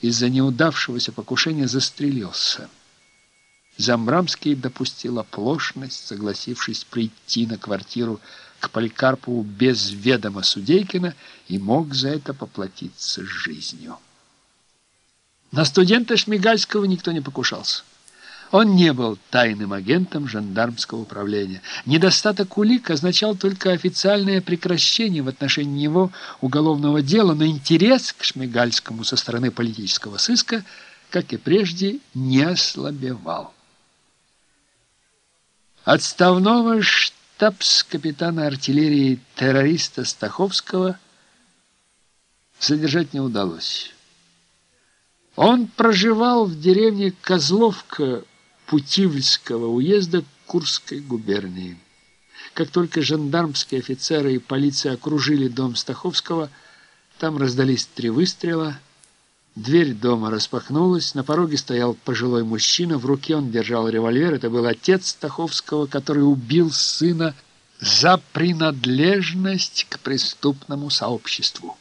из-за неудавшегося покушения застрелился. Замбрамский допустил оплошность, согласившись прийти на квартиру к Поликарпову без ведома Судейкина и мог за это поплатиться жизнью. На студента Шмигальского никто не покушался. Он не был тайным агентом жандармского управления. Недостаток улик означал только официальное прекращение в отношении него уголовного дела, но интерес к Шмигальскому со стороны политического сыска, как и прежде, не ослабевал. Отставного штабс-капитана артиллерии террориста Стаховского задержать не удалось. Он проживал в деревне Козловка Путивльского уезда Курской губернии. Как только жандармские офицеры и полиция окружили дом Стаховского, там раздались три выстрела. Дверь дома распахнулась, на пороге стоял пожилой мужчина, в руке он держал револьвер. Это был отец Стаховского, который убил сына за принадлежность к преступному сообществу.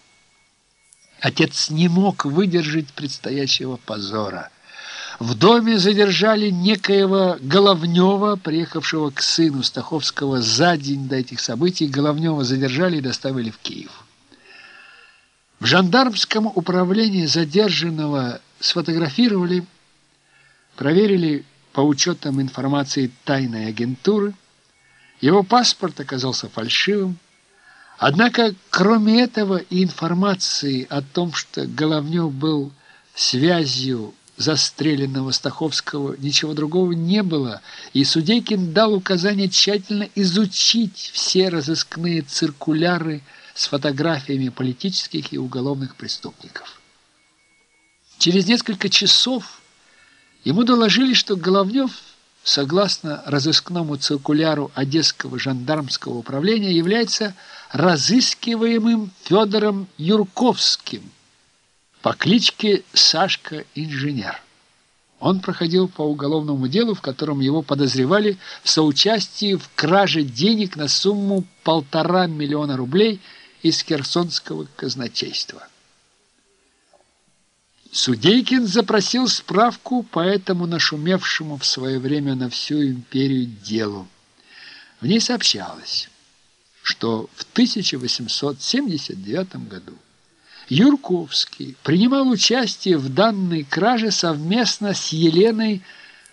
Отец не мог выдержать предстоящего позора – в доме задержали некоего Головнева, приехавшего к сыну Стаховского за день до этих событий. Головнева задержали и доставили в Киев. В жандармском управлении задержанного сфотографировали, проверили по учетам информации тайной агентуры. Его паспорт оказался фальшивым. Однако, кроме этого и информации о том, что Головнев был связью застреленного Стаховского ничего другого не было, и Судейкин дал указание тщательно изучить все разыскные циркуляры с фотографиями политических и уголовных преступников. Через несколько часов ему доложили, что Головнев, согласно разыскному циркуляру Одесского жандармского управления, является разыскиваемым Федором Юрковским – по кличке Сашка Инженер. Он проходил по уголовному делу, в котором его подозревали в соучастии в краже денег на сумму полтора миллиона рублей из Херсонского казначейства. Судейкин запросил справку по этому нашумевшему в свое время на всю империю делу. В ней сообщалось, что в 1879 году Юрковский принимал участие в данной краже совместно с Еленой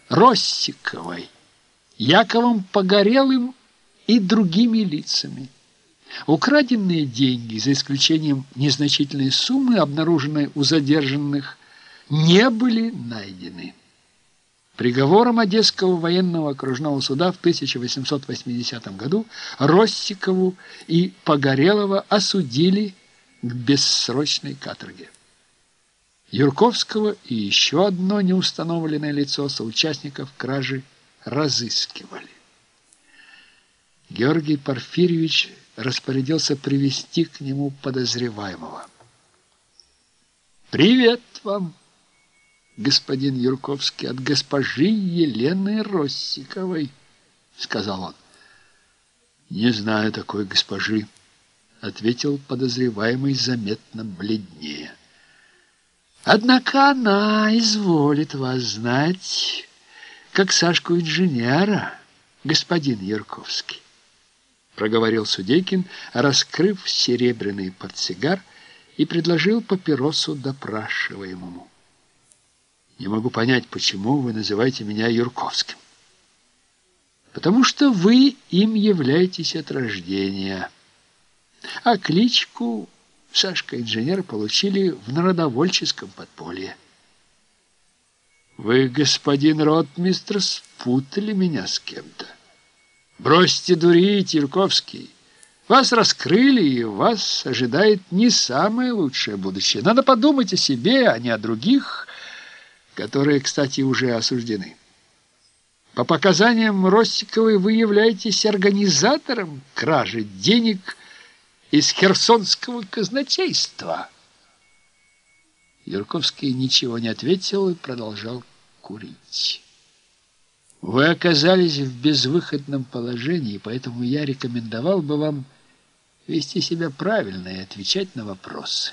Россиковой, Яковом Погорелым и другими лицами. Украденные деньги, за исключением незначительной суммы, обнаруженной у задержанных, не были найдены. Приговором Одесского военного окружного суда в 1880 году Россикову и Погорелова осудили к бессрочной каторге. Юрковского и еще одно неустановленное лицо соучастников кражи разыскивали. Георгий Порфирьевич распорядился привести к нему подозреваемого. «Привет вам, господин Юрковский, от госпожи Елены Россиковой», — сказал он. «Не знаю такой госпожи», ответил подозреваемый заметно бледнее. Однако она изволит вас знать, как Сашку инженера, господин Ярковский, проговорил Судейкин, раскрыв серебряный портсигар и предложил папиросу допрашиваемому. Не могу понять, почему вы называете меня Юрковским. Потому что вы им являетесь от рождения а кличку Сашка-инженер получили в народовольческом подполье. Вы, господин ротмистр, спутали меня с кем-то. Бросьте дурить, Юрковский. Вас раскрыли, и вас ожидает не самое лучшее будущее. Надо подумать о себе, а не о других, которые, кстати, уже осуждены. По показаниям Ростиковой вы являетесь организатором кражи денег из херсонского казначейства. Юрковский ничего не ответил и продолжал курить. Вы оказались в безвыходном положении, поэтому я рекомендовал бы вам вести себя правильно и отвечать на вопросы.